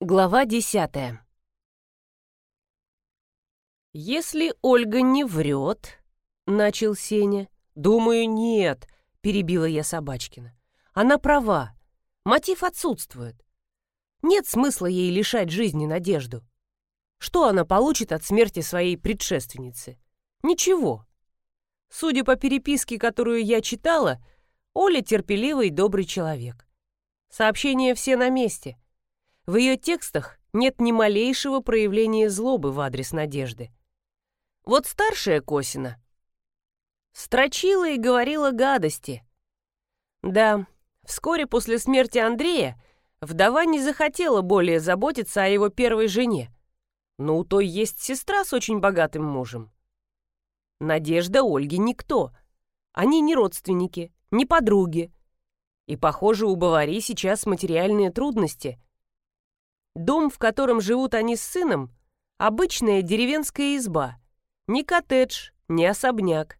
Глава десятая. «Если Ольга не врет», — начал Сеня. «Думаю, нет», — перебила я Собачкина. «Она права. Мотив отсутствует. Нет смысла ей лишать жизни надежду. Что она получит от смерти своей предшественницы? Ничего. Судя по переписке, которую я читала, Оля терпеливый и добрый человек. Сообщения все на месте — в ее текстах нет ни малейшего проявления злобы в адрес Надежды. Вот старшая Косина строчила и говорила гадости. Да, вскоре после смерти Андрея вдова не захотела более заботиться о его первой жене, но у той есть сестра с очень богатым мужем. Надежда Ольги никто. Они не родственники, не подруги. И, похоже, у Бавари сейчас материальные трудности. Дом, в котором живут они с сыном, обычная деревенская изба. Ни коттедж, ни особняк.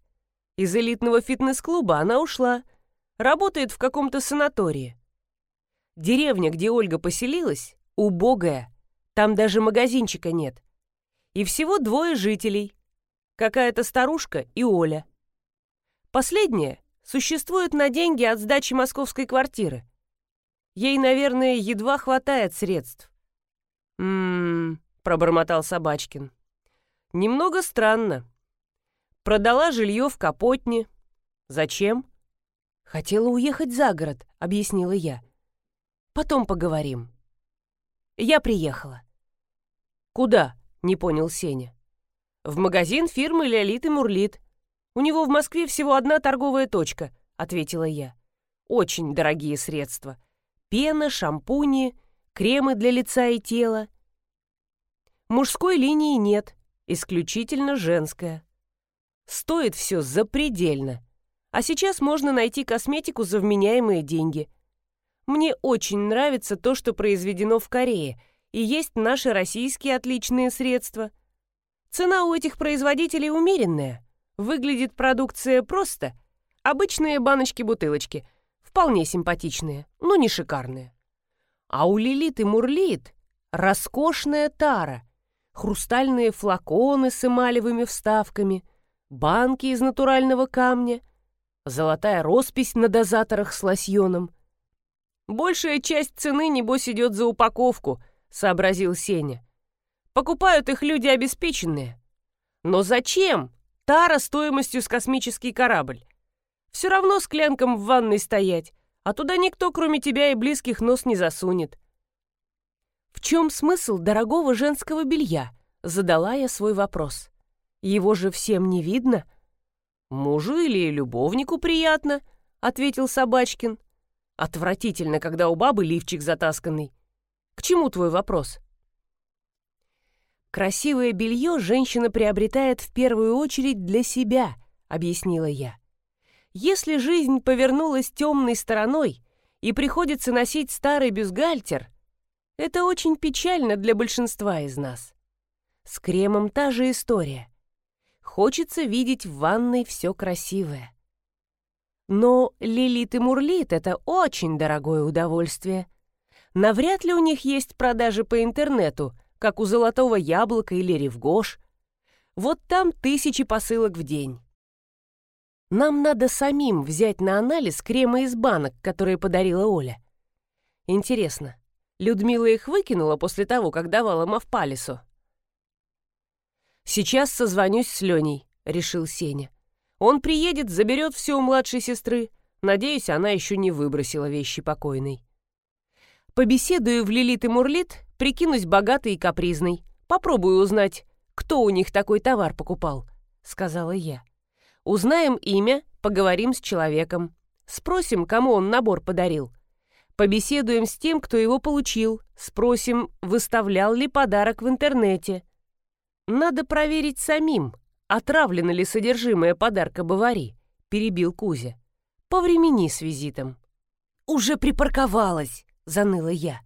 Из элитного фитнес-клуба она ушла. Работает в каком-то санатории. Деревня, где Ольга поселилась, убогая. Там даже магазинчика нет. И всего двое жителей. Какая-то старушка и Оля. Последняя существует на деньги от сдачи московской квартиры. Ей, наверное, едва хватает средств. «М-м-м», пробормотал Собачкин. «Немного странно. Продала жилье в Капотне. Зачем?» «Хотела уехать за город», — объяснила я. «Потом поговорим». Я приехала. «Куда?» — не понял Сеня. «В магазин фирмы «Леолит и Мурлит». У него в Москве всего одна торговая точка», — ответила я. «Очень дорогие средства. Пена, шампуни, кремы для лица и тела. Мужской линии нет, исключительно женская. Стоит все запредельно. А сейчас можно найти косметику за вменяемые деньги. Мне очень нравится то, что произведено в Корее, и есть наши российские отличные средства. Цена у этих производителей умеренная. Выглядит продукция просто. Обычные баночки-бутылочки. Вполне симпатичные, но не шикарные. А у и Мурлит роскошная тара, хрустальные флаконы с эмалевыми вставками, банки из натурального камня, золотая роспись на дозаторах с лосьоном. «Большая часть цены, небось, идет за упаковку», — сообразил Сеня. «Покупают их люди обеспеченные». «Но зачем? Тара стоимостью с космический корабль. Все равно склянкам в ванной стоять, а туда никто, кроме тебя и близких, нос не засунет. В чем смысл дорогого женского белья? Задала я свой вопрос. Его же всем не видно. Мужу или любовнику приятно, ответил Собачкин. Отвратительно, когда у бабы лифчик затасканный. К чему твой вопрос? Красивое белье женщина приобретает в первую очередь для себя, объяснила я. Если жизнь повернулась темной стороной и приходится носить старый бюстгальтер, это очень печально для большинства из нас. С кремом та же история. Хочется видеть в ванной все красивое. Но лилит и мурлит — это очень дорогое удовольствие. Навряд ли у них есть продажи по интернету, как у Золотого Яблока или Ревгош. Вот там тысячи посылок в день. Нам надо самим взять на анализ кремы из банок, которые подарила Оля. Интересно, Людмила их выкинула после того, как давала Мавпалису? «Сейчас созвонюсь с Леней», — решил Сеня. «Он приедет, заберет все у младшей сестры. Надеюсь, она еще не выбросила вещи покойной. Побеседую в Лилит и Мурлит, прикинусь богатой и капризной. Попробую узнать, кто у них такой товар покупал», — сказала я. Узнаем имя, поговорим с человеком. Спросим, кому он набор подарил. Побеседуем с тем, кто его получил. Спросим, выставлял ли подарок в интернете. Надо проверить самим, отравлено ли содержимое подарка Бавари, перебил Кузя. Повремени с визитом. Уже припарковалась, заныла я.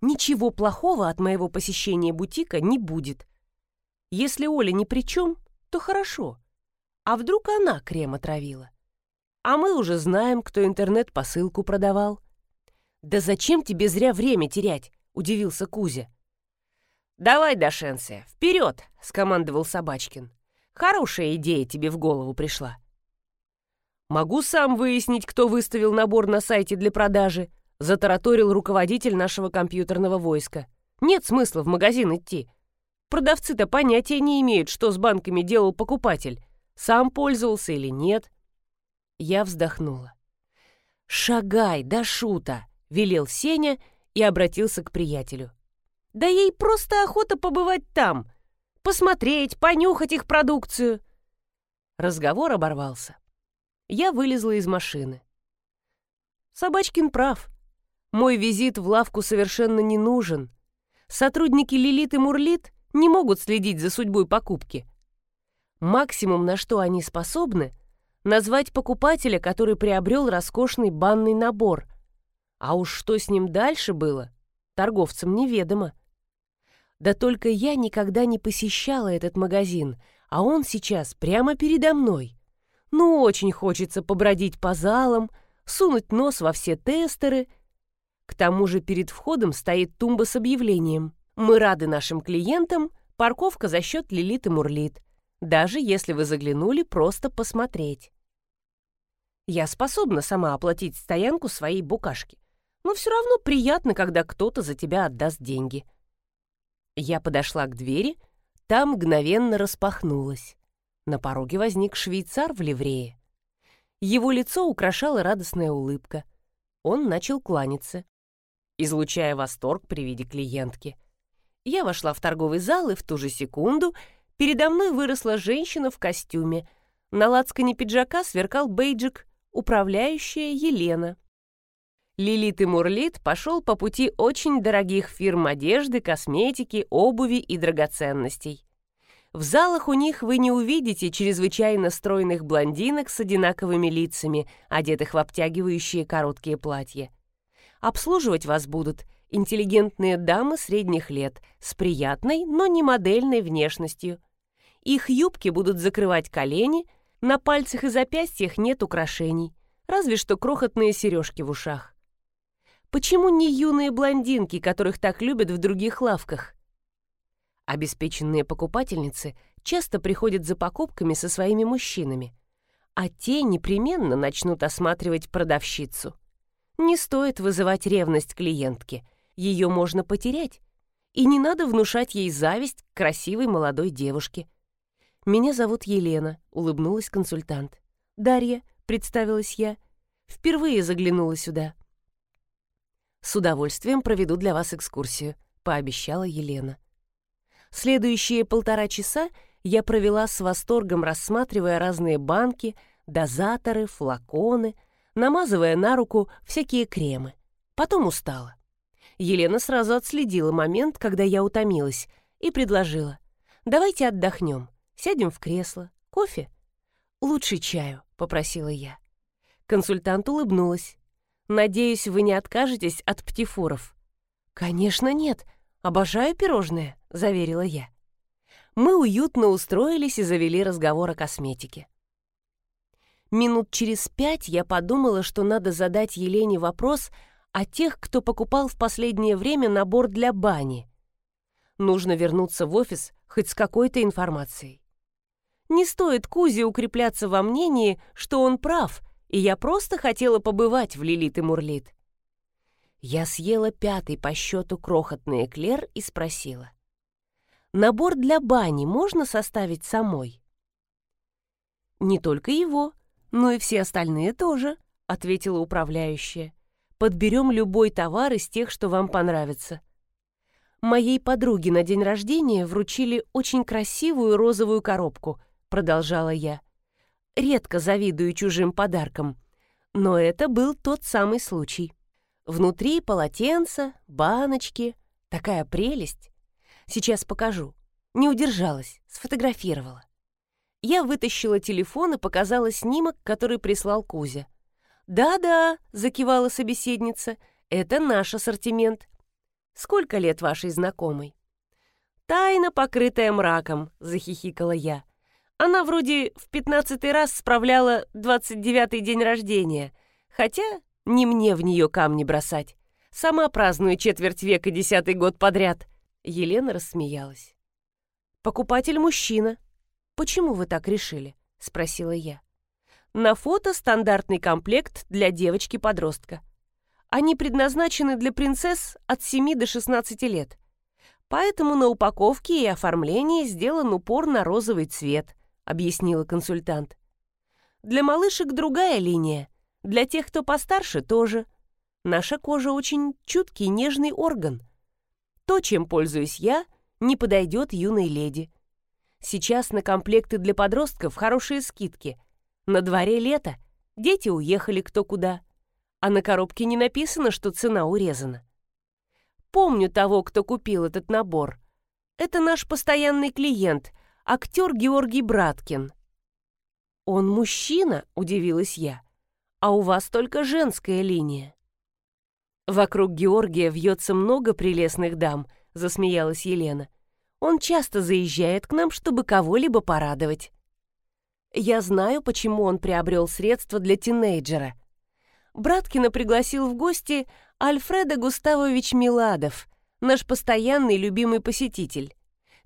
Ничего плохого от моего посещения бутика не будет. Если Оля ни при чем, то хорошо. А вдруг она крем отравила? А мы уже знаем, кто интернет-посылку продавал. Да зачем тебе зря время терять? — удивился Кузя. «Давай, Дашенция, вперед!» — скомандовал Собачкин. «Хорошая идея тебе в голову пришла». «Могу сам выяснить, кто выставил набор на сайте для продажи», — затараторил руководитель нашего компьютерного войска. «Нет смысла в магазин идти. Продавцы-то понятия не имеют, что с банками делал покупатель. Сам пользовался или нет». Я вздохнула. «Шагай, да шута!» — велел Сеня и обратился к приятелю. Да ей просто охота побывать там, посмотреть, понюхать их продукцию. Разговор оборвался. Я вылезла из машины. Собачкин прав. Мой визит в лавку совершенно не нужен. Сотрудники Лилит и Мурлит не могут следить за судьбой покупки. Максимум, на что они способны, назвать покупателя, который приобрел роскошный банный набор. А уж что с ним дальше было, торговцам неведомо. Да только я никогда не посещала этот магазин, а он сейчас прямо передо мной. Ну, очень хочется побродить по залам, сунуть нос во все тестеры. К тому же перед входом стоит тумба с объявлением. Мы рады нашим клиентам, парковка за счет Лилит и Мурлит, даже если вы заглянули просто посмотреть. Я способна сама оплатить стоянку своей букашки, но все равно приятно, когда кто-то за тебя отдаст деньги. Я подошла к двери, там мгновенно распахнулась. На пороге возник швейцар в ливрее. Его лицо украшала радостная улыбка. Он начал кланяться, излучая восторг при виде клиентки. Я вошла в торговый зал, и в ту же секунду передо мной выросла женщина в костюме. На лацкане пиджака сверкал бейджик «Управляющая Елена». Лилит и Мурлит пошел по пути очень дорогих фирм одежды, косметики, обуви и драгоценностей. В залах у них вы не увидите чрезвычайно стройных блондинок с одинаковыми лицами, одетых в обтягивающие короткие платья. Обслуживать вас будут интеллигентные дамы средних лет с приятной, но не модельной внешностью. Их юбки будут закрывать колени, на пальцах и запястьях нет украшений, разве что крохотные сережки в ушах. Почему не юные блондинки, которых так любят в других лавках? Обеспеченные покупательницы часто приходят за покупками со своими мужчинами, а те непременно начнут осматривать продавщицу. Не стоит вызывать ревность клиентки, ее можно потерять, и не надо внушать ей зависть к красивой молодой девушке. «Меня зовут Елена», — улыбнулась консультант. «Дарья», — представилась я, — «впервые заглянула сюда». «С удовольствием проведу для вас экскурсию», — пообещала Елена. Следующие полтора часа я провела с восторгом, рассматривая разные банки, дозаторы, флаконы, намазывая на руку всякие кремы. Потом устала. Елена сразу отследила момент, когда я утомилась, и предложила. «Давайте отдохнем. Сядем в кресло. Кофе?» «Лучше чаю», — попросила я. Консультант улыбнулась. Надеюсь, вы не откажетесь от птифуров». «Конечно нет. Обожаю пирожные», — заверила я. Мы уютно устроились и завели разговор о косметике. Минут через пять я подумала, что надо задать Елене вопрос о тех, кто покупал в последнее время набор для бани. Нужно вернуться в офис хоть с какой-то информацией. Не стоит Кузе укрепляться во мнении, что он прав — и я просто хотела побывать в Лилит и Мурлит. Я съела пятый по счету крохотный эклер и спросила. «Набор для бани можно составить самой?» «Не только его, но и все остальные тоже», — ответила управляющая. «Подберем любой товар из тех, что вам понравится». «Моей подруге на день рождения вручили очень красивую розовую коробку», — продолжала я редко завидую чужим подаркам, но это был тот самый случай. Внутри полотенца, баночки, такая прелесть. Сейчас покажу. Не удержалась, сфотографировала. Я вытащила телефон и показала снимок, который прислал Кузя. «Да-да», — закивала собеседница, — «это наш ассортимент. Сколько лет вашей знакомой?» «Тайна, покрытая мраком», — захихикала я. Она вроде в пятнадцатый раз справляла двадцать девятый день рождения, хотя не мне в нее камни бросать. Сама праздную четверть века десятый год подряд. Елена рассмеялась. Покупатель мужчина. Почему вы так решили? Спросила я. На фото стандартный комплект для девочки-подростка. Они предназначены для принцесс от 7 до 16 лет. Поэтому на упаковке и оформлении сделан упор на розовый цвет, объяснила консультант. Для малышек другая линия, для тех, кто постарше, тоже. Наша кожа очень чуткий, нежный орган. То, чем пользуюсь я, не подойдет юной леди. Сейчас на комплекты для подростков хорошие скидки. На дворе лето, дети уехали кто куда. А на коробке не написано, что цена урезана. Помню того, кто купил этот набор. Это наш постоянный клиент, актер Георгий Браткин. «Он мужчина?» — удивилась я. «А у вас только женская линия». «Вокруг Георгия вьется много прелестных дам», — засмеялась Елена. «Он часто заезжает к нам, чтобы кого-либо порадовать». «Я знаю, почему он приобрел средства для тинейджера». Браткина пригласил в гости Альфреда Густавович Миладов, наш постоянный любимый посетитель.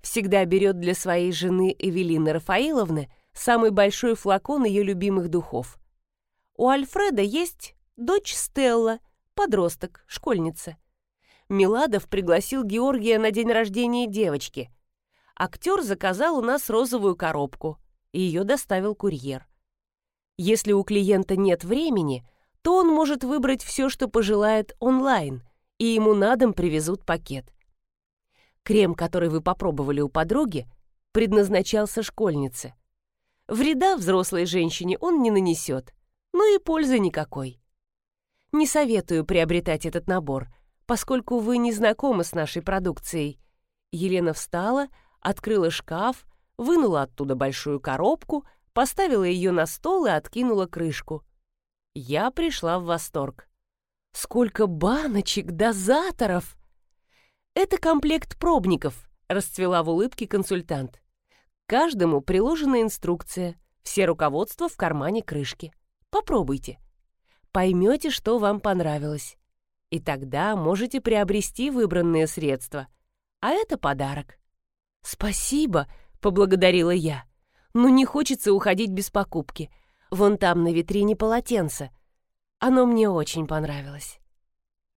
Всегда берет для своей жены Эвелины Рафаиловны самый большой флакон ее любимых духов. У Альфреда есть дочь Стелла — Подросток, школьница. Миладов пригласил Георгия на день рождения девочки. Актер заказал у нас розовую коробку, и ее доставил курьер. Если у клиента нет времени, то он может выбрать все, что пожелает онлайн, и ему на дом привезут пакет. Крем, который вы попробовали у подруги, предназначался школьнице. Вреда взрослой женщине он не нанесет, но и пользы никакой. Не советую приобретать этот набор, поскольку вы не знакомы с нашей продукцией. Елена встала, открыла шкаф, вынула оттуда большую коробку, поставила ее на стол и откинула крышку. Я пришла в восторг. Сколько баночек, дозаторов! Это комплект пробников, расцвела в улыбке консультант. Каждому приложена инструкция, все руководства в кармане крышки. Попробуйте поймете, что вам понравилось. И тогда можете приобрести выбранные средства. А это подарок. «Спасибо», — поблагодарила я. «Но не хочется уходить без покупки. Вон там на витрине полотенце. Оно мне очень понравилось».